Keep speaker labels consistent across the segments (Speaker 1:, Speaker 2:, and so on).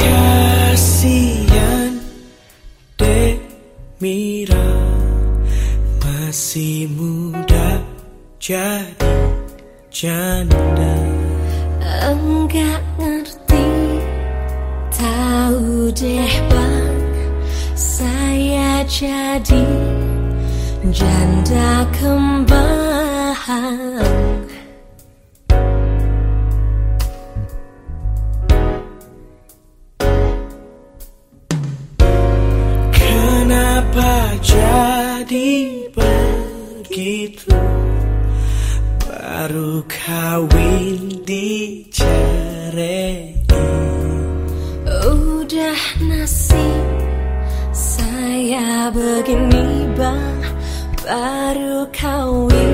Speaker 1: Kasian Demira. Masih muda jadi janda.
Speaker 2: Enggak ngerti Tahu deh bang. Saya jadi Janda kembang
Speaker 1: jadi begitu. Baru kawin dicerai
Speaker 2: Udah nasib Saya begini bang Baru kawin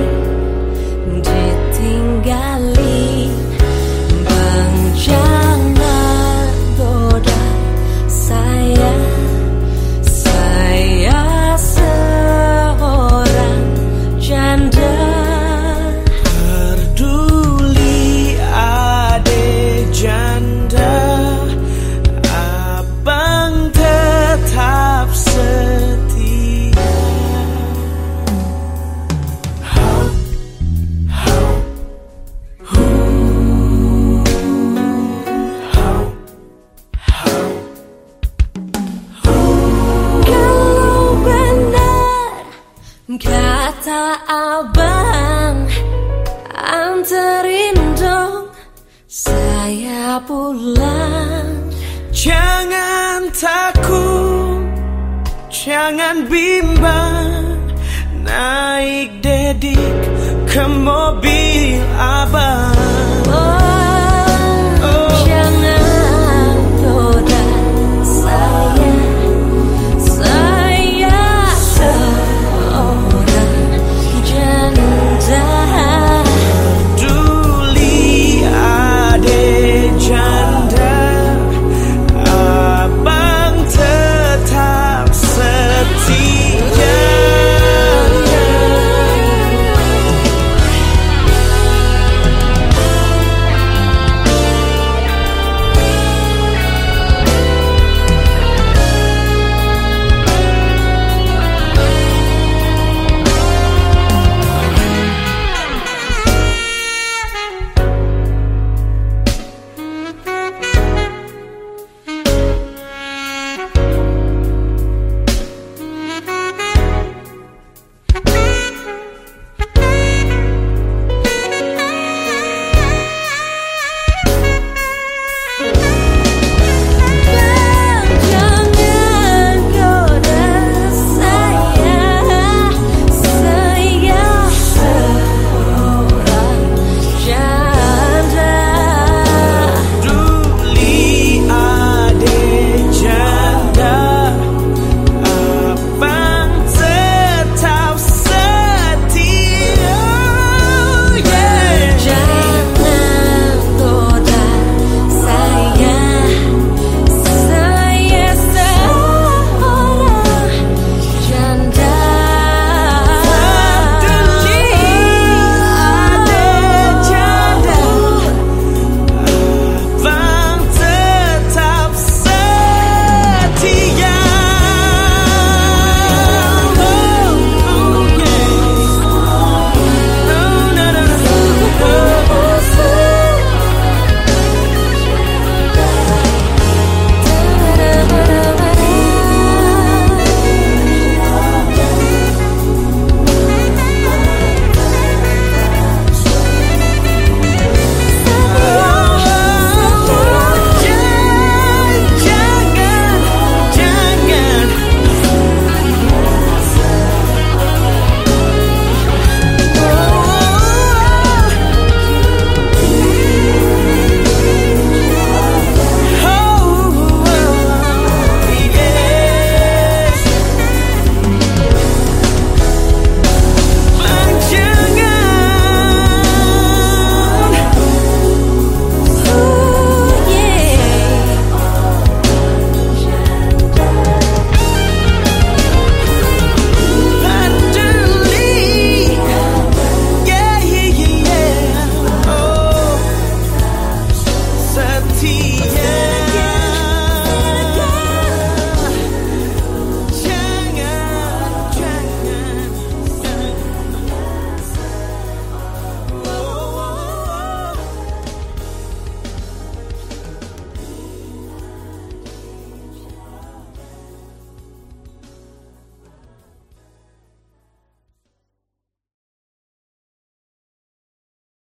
Speaker 2: abang Anterin dong saya pulang.
Speaker 1: Jangan takut, jangan bimbang. Naik dedik ke mobil abang